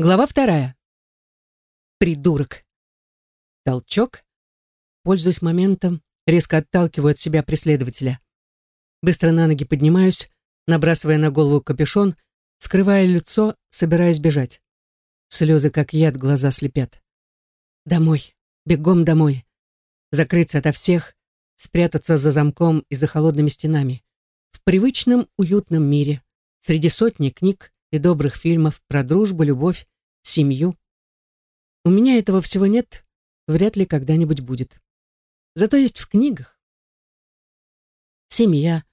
Глава вторая. Придурок. Толчок. Пользуясь моментом, резко отталкиваю от себя преследователя. Быстро на ноги поднимаюсь, набрасывая на голову капюшон, скрывая лицо, собираясь бежать. Слезы, как яд, глаза слепят. Домой. Бегом домой. Закрыться ото всех, спрятаться за замком и за холодными стенами. В привычном, уютном мире. Среди сотни книг, и добрых фильмов про дружбу, любовь, семью. У меня этого всего нет, вряд ли когда-нибудь будет. Зато есть в книгах. Семья,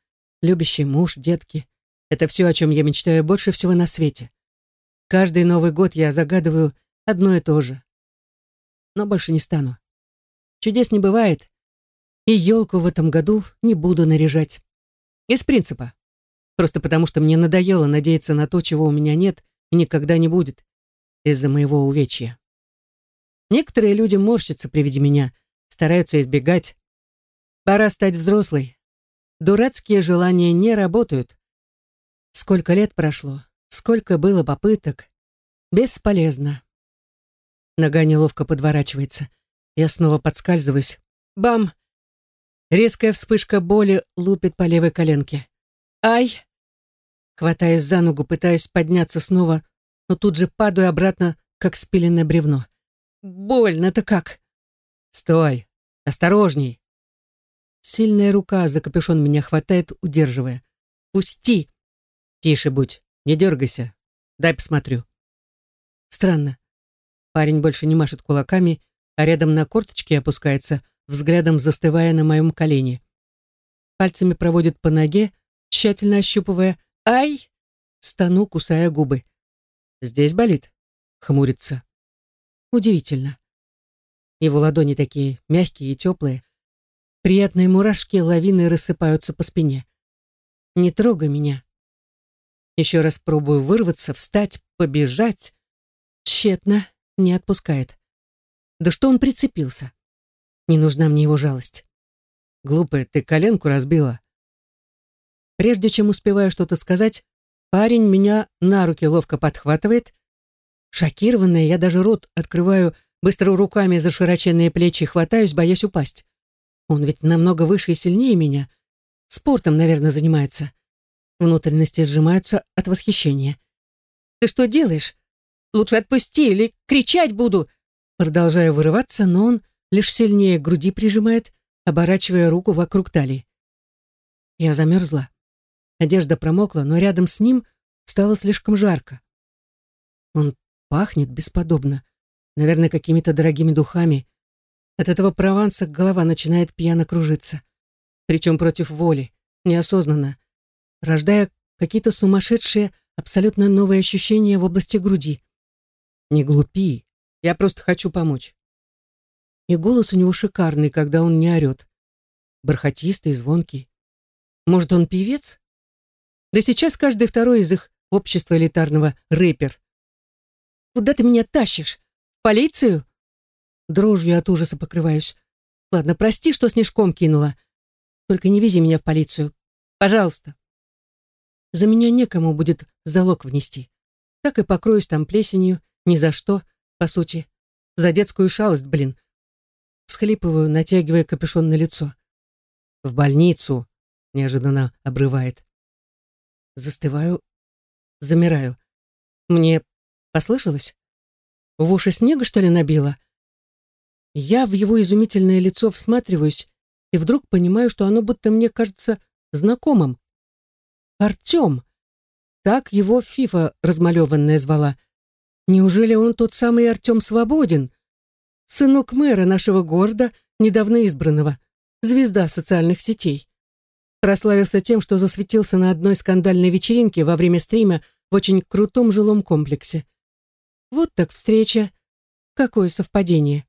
любящий муж, детки — это все, о чем я мечтаю больше всего на свете. Каждый Новый год я загадываю одно и то же. Но больше не стану. Чудес не бывает, и елку в этом году не буду наряжать. Из принципа. Просто потому, что мне надоело надеяться на то, чего у меня нет и никогда не будет, из-за моего увечья. Некоторые люди морщатся при виде меня, стараются избегать. Пора стать взрослой. Дурацкие желания не работают. Сколько лет прошло, сколько было попыток. Бесполезно. Нога неловко подворачивается. Я снова подскальзываюсь. Бам! Резкая вспышка боли лупит по левой коленке. Ай! Хватаясь за ногу, пытаясь подняться снова, но тут же падаю обратно, как спиленное бревно. Больно-то как! Стой! Осторожней! Сильная рука за капюшон меня хватает, удерживая. Пусти! Тише будь, не дергайся. Дай посмотрю. Странно. Парень больше не машет кулаками, а рядом на корточке опускается, взглядом застывая на моем колене. Пальцами проводит по ноге, тщательно ощупывая, «Ай!» Стану, кусая губы. «Здесь болит?» Хмурится. Удивительно. Его ладони такие мягкие и теплые. Приятные мурашки лавины рассыпаются по спине. «Не трогай меня». Еще раз пробую вырваться, встать, побежать. Тщетно, не отпускает. Да что он прицепился? Не нужна мне его жалость. Глупая, ты коленку разбила. Прежде чем успеваю что-то сказать, парень меня на руки ловко подхватывает. Шокированная, я даже рот открываю, быстро руками за широченные плечи хватаюсь, боясь упасть. Он ведь намного выше и сильнее меня. Спортом, наверное, занимается. Внутренности сжимаются от восхищения. «Ты что делаешь? Лучше отпусти или кричать буду!» Продолжаю вырываться, но он лишь сильнее груди прижимает, оборачивая руку вокруг талии. Я замерзла. Одежда промокла, но рядом с ним стало слишком жарко. Он пахнет бесподобно. Наверное, какими-то дорогими духами. От этого Прованса голова начинает пьяно кружиться. Причем против воли, неосознанно, рождая какие-то сумасшедшие, абсолютно новые ощущения в области груди. Не глупи, я просто хочу помочь. И голос у него шикарный, когда он не орет. Бархатистый, звонкий. Может, он певец? Да сейчас каждый второй из их общества элитарного рэпер. «Куда ты меня тащишь? В полицию?» Дрожью от ужаса покрываюсь. «Ладно, прости, что снежком кинула. Только не вези меня в полицию. Пожалуйста». За меня некому будет залог внести. Так и покроюсь там плесенью, ни за что, по сути. За детскую шалость, блин. Схлипываю, натягивая капюшон на лицо. «В больницу», — неожиданно обрывает. Застываю, замираю. Мне послышалось? В уши снега, что ли, набило? Я в его изумительное лицо всматриваюсь и вдруг понимаю, что оно будто мне кажется знакомым. Артем. Так его Фифа размалеванная звала. Неужели он тот самый Артем Свободин? Сынок мэра нашего города, недавно избранного, звезда социальных сетей. Прославился тем, что засветился на одной скандальной вечеринке во время стрима в очень крутом жилом комплексе. Вот так встреча. Какое совпадение.